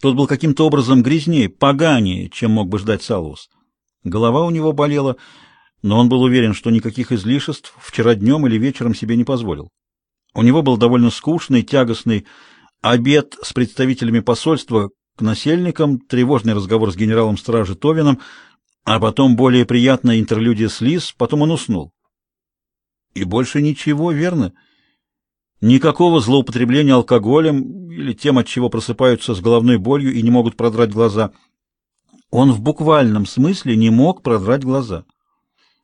Тот был каким-то образом грязнее, поганее, чем мог бы ждать Салус. Голова у него болела, но он был уверен, что никаких излишеств вчера днем или вечером себе не позволил. У него был довольно скучный, тягостный обед с представителями посольства к насельникам, тревожный разговор с генералом стражи Товином, а потом более приятная интерлюдия с Лис, потом он уснул. И больше ничего, верно? Никакого злоупотребления алкоголем или тем, от чего просыпаются с головной болью и не могут продрать глаза. Он в буквальном смысле не мог продрать глаза.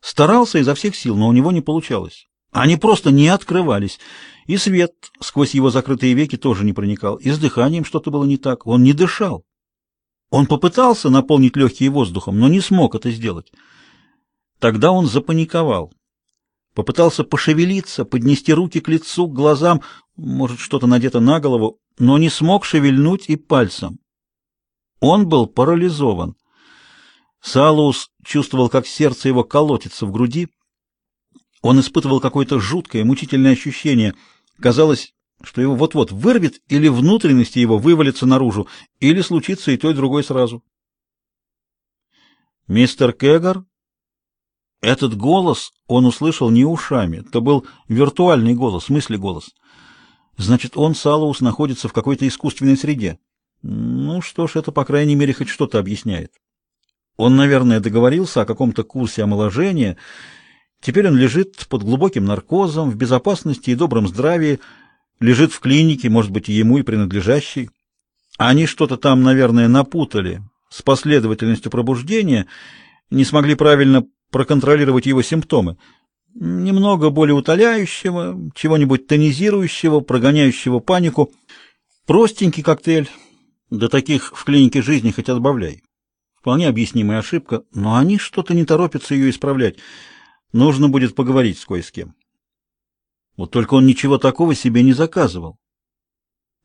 Старался изо всех сил, но у него не получалось. Они просто не открывались, и свет сквозь его закрытые веки тоже не проникал, и с дыханием что-то было не так, он не дышал. Он попытался наполнить легкие воздухом, но не смог это сделать. Тогда он запаниковал. Попытался пошевелиться, поднести руки к лицу, к глазам, может, что-то надето на голову, но не смог шевельнуть и пальцем. Он был парализован. Салус чувствовал, как сердце его колотится в груди. Он испытывал какое-то жуткое, мучительное ощущение. Казалось, что его вот-вот вырвет, или внутренности его вывалятся наружу, или случится и то, и другое сразу. «Мистер Кегар?» Этот голос он услышал не ушами, это был виртуальный голос, мысли голос. Значит, он, Салаус, находится в какой-то искусственной среде. Ну что ж, это, по крайней мере, хоть что-то объясняет. Он, наверное, договорился о каком-то курсе омоложения. Теперь он лежит под глубоким наркозом, в безопасности и добром здравии, лежит в клинике, может быть, и ему, и принадлежащей. Они что-то там, наверное, напутали с последовательностью пробуждения, не смогли правильно проконтролировать его симптомы. Немного более утоляющего, чего-нибудь тонизирующего, прогоняющего панику. Простенький коктейль. До таких в клинике жизни хоть отбавляй. Вполне объяснимая ошибка, но они что-то не торопятся ее исправлять. Нужно будет поговорить с кое с кем. Вот только он ничего такого себе не заказывал.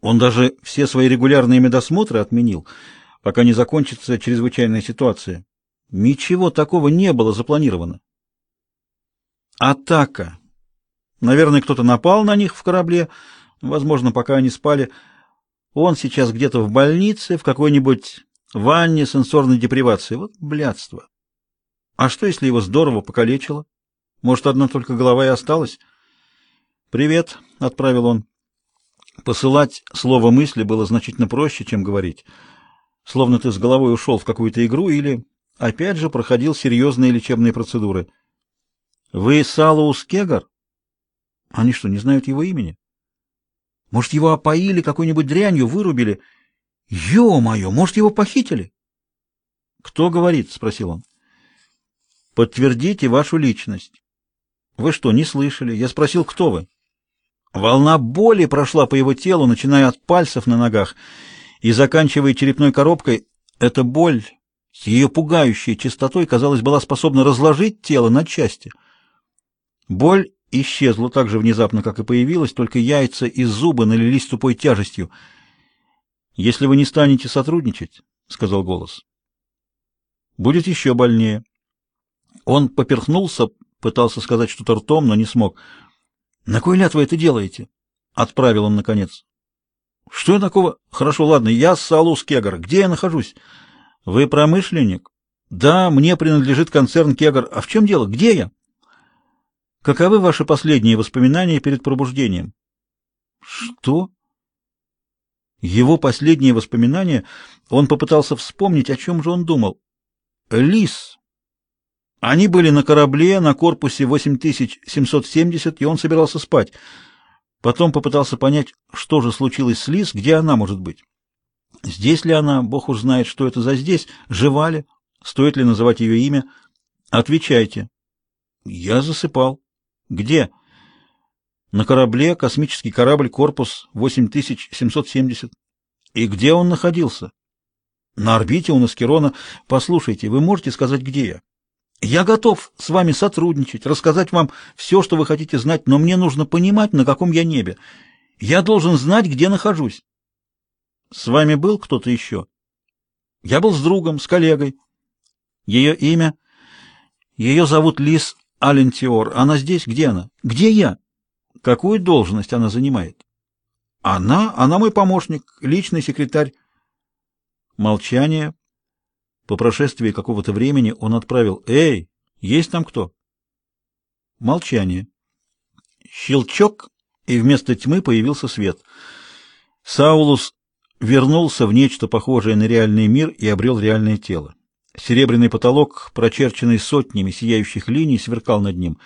Он даже все свои регулярные медосмотры отменил, пока не закончится чрезвычайная ситуация. Ничего такого не было запланировано. Атака. Наверное, кто-то напал на них в корабле, возможно, пока они спали. Он сейчас где-то в больнице, в какой-нибудь ванне сенсорной депривации. Вот блядство. А что, если его здорово покалечило? Может, одна только голова и осталась? «Привет», — отправил он. Посылать слово мысли было значительно проще, чем говорить. Словно ты с головой ушел в какую-то игру или опять же проходил серьезные лечебные процедуры. Вы Салоус Кегар? Они что, не знают его имени? Может, его опоили какой-нибудь дрянью, вырубили? Ё-моё, может, его похитили? Кто говорит? спросил он. Подтвердите вашу личность. Вы что, не слышали? Я спросил, кто вы? Волна боли прошла по его телу, начиная от пальцев на ногах и заканчивая черепной коробкой. Эта боль с ее пугающей чистотой, казалось, была способна разложить тело на части. Боль исчезла так же внезапно, как и появилась, только яйца и зубы налились тупой тяжестью. «Если вы не станете сотрудничать, — сказал голос, — будет еще больнее». Он поперхнулся, пытался сказать что-то ртом, но не смог. «На кой ляд вы это делаете?» — отправил он наконец. «Что я такого? Хорошо, ладно, я Салус Кегар. Где я нахожусь?» Вы промышленник? Да, мне принадлежит концерн Кегар. А в чем дело? Где я? Каковы ваши последние воспоминания перед пробуждением? Что? Его последние воспоминания, он попытался вспомнить, о чем же он думал. Лис. Они были на корабле на корпусе 8770, и он собирался спать. Потом попытался понять, что же случилось с Лис, где она может быть. Здесь ли она, Бог уж знает, что это за здесь, жива ли, стоит ли называть ее имя? Отвечайте. Я засыпал. Где? На корабле, космический корабль, корпус 8770. И где он находился? На орбите у Наскерона. Послушайте, вы можете сказать, где я? Я готов с вами сотрудничать, рассказать вам все, что вы хотите знать, но мне нужно понимать, на каком я небе. Я должен знать, где нахожусь. С вами был кто-то еще? Я был с другом, с коллегой. Ее имя? Ее зовут Лис Алентиор. Она здесь? Где она? Где я? Какую должность она занимает? Она? Она мой помощник, личный секретарь. Молчание. По прошествии какого-то времени он отправил «Эй, есть там кто?» Молчание. Щелчок, и вместо тьмы появился свет. Саулус вернулся в нечто похожее на реальный мир и обрел реальное тело. Серебряный потолок, прочерченный сотнями сияющих линий, сверкал над ним.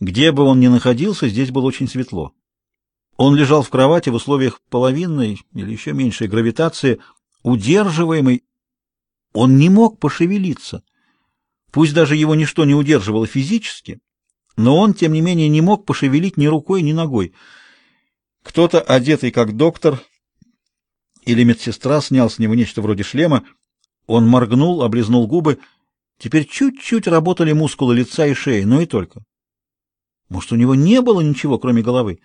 Где бы он ни находился, здесь было очень светло. Он лежал в кровати в условиях половинной или еще меньшей гравитации, удерживаемый. Он не мог пошевелиться. Пусть даже его ничто не удерживало физически, но он, тем не менее, не мог пошевелить ни рукой, ни ногой. Кто-то, одетый как доктор или медсестра, снял с него нечто вроде шлема. Он моргнул, облизнул губы. Теперь чуть-чуть работали мускулы лица и шеи, но и только. Может, у него не было ничего, кроме головы?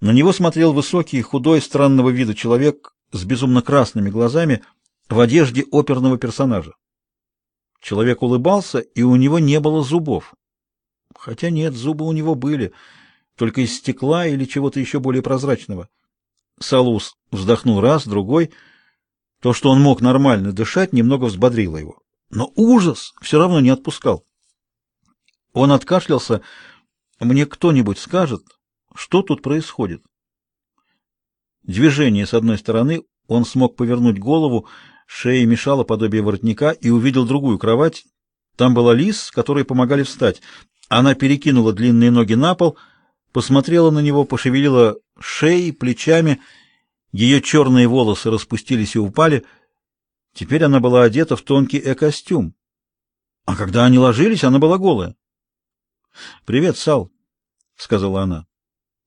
На него смотрел высокий, худой, странного вида человек с безумно красными глазами в одежде оперного персонажа. Человек улыбался, и у него не было зубов. Хотя нет, зубы у него были, только из стекла или чего-то еще более прозрачного. Салус вздохнул раз, другой. То, что он мог нормально дышать, немного взбодрило его. Но ужас все равно не отпускал. Он откашлялся. «Мне кто-нибудь скажет, что тут происходит?» Движение с одной стороны, он смог повернуть голову, шея мешала подобие воротника и увидел другую кровать. Там была Лис, которой помогали встать. Она перекинула длинные ноги на пол, посмотрела на него, пошевелила шеей, плечами. Ее черные волосы распустились и упали. Теперь она была одета в тонкий э-костюм. А когда они ложились, она была голая. «Привет, Сал», — сказала она.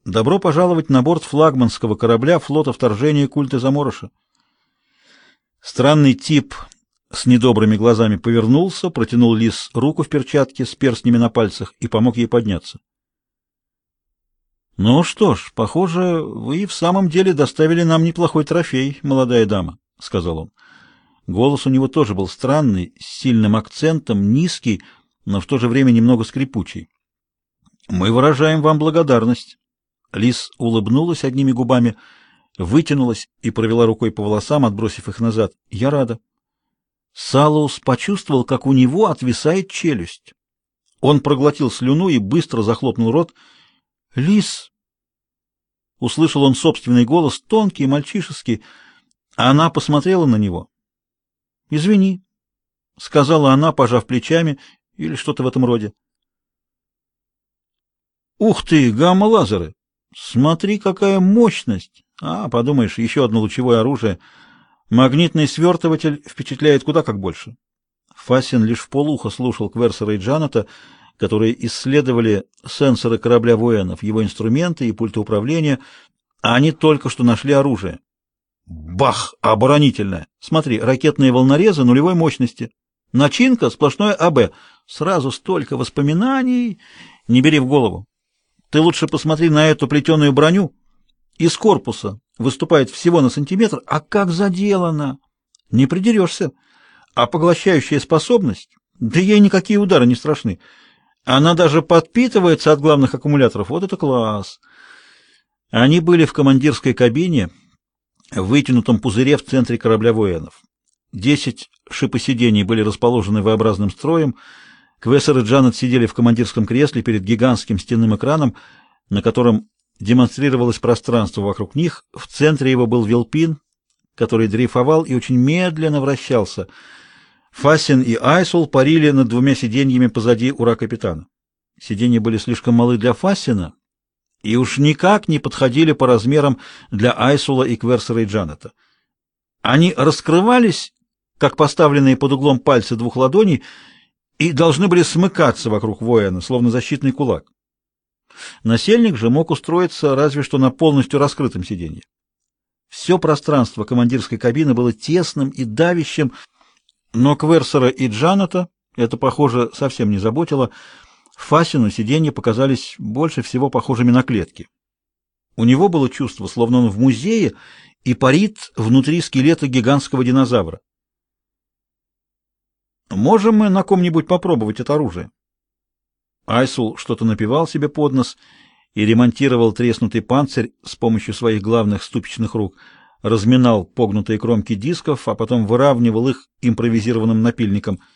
«Добро пожаловать на борт флагманского корабля флота вторжения культа Заморыша». Странный тип с недобрыми глазами повернулся, протянул Лис руку в перчатке с перстнями на пальцах и помог ей подняться. «Ну что ж, похоже, вы в самом деле доставили нам неплохой трофей, молодая дама», — сказал он. Голос у него тоже был странный, с сильным акцентом, низкий, но в то же время немного скрипучий. «Мы выражаем вам благодарность». Лис улыбнулась одними губами, вытянулась и провела рукой по волосам, отбросив их назад. «Я рада». Салус почувствовал, как у него отвисает челюсть. Он проглотил слюну и быстро захлопнул рот. «Лис!» Услышал он собственный голос, тонкий, мальчишеский. А она посмотрела на него. «Извини», — сказала она, пожав плечами, или что-то в этом роде. «Ух ты, гамма-лазеры! Смотри, какая мощность! А, подумаешь, еще одно лучевое оружие — Магнитный свертыватель впечатляет куда как больше. Фасин лишь в полухо слушал Кверсера и Джаната, которые исследовали сенсоры корабля военов, его инструменты и пульты управления, а они только что нашли оружие. Бах! Оборонительное! Смотри, ракетные волнорезы нулевой мощности. Начинка сплошное АБ. Сразу столько воспоминаний. Не бери в голову. Ты лучше посмотри на эту плетеную броню из корпуса выступает всего на сантиметр, а как заделано! Не придерешься. А поглощающая способность, да ей никакие удары не страшны. Она даже подпитывается от главных аккумуляторов. Вот это класс! Они были в командирской кабине, в вытянутом пузыре в центре корабля военов. Десять шипосидений были расположены V-образным строем. Квессер и Джанет сидели в командирском кресле перед гигантским стенным экраном, на котором демонстрировалось пространство вокруг них, в центре его был Вилпин, который дрейфовал и очень медленно вращался. Фасин и Айсул парили над двумя сиденьями позади ура капитана. Сиденья были слишком малы для Фасина и уж никак не подходили по размерам для Айсула и Кверсера и Джанета. Они раскрывались, как поставленные под углом пальцы двух ладоней, и должны были смыкаться вокруг воина, словно защитный кулак. Насельник же мог устроиться разве что на полностью раскрытом сиденье. Все пространство командирской кабины было тесным и давящим, но Кверсера и Джаната это, похоже, совсем не заботило. Фасину сиденья показались больше всего похожими на клетки. У него было чувство, словно он в музее и парит внутри скелета гигантского динозавра. «Можем мы на ком-нибудь попробовать это оружие?» Айсул что-то напевал себе под нос и ремонтировал треснутый панцирь с помощью своих главных ступичных рук. Разминал погнутые кромки дисков, а потом выравнивал их импровизированным напильником —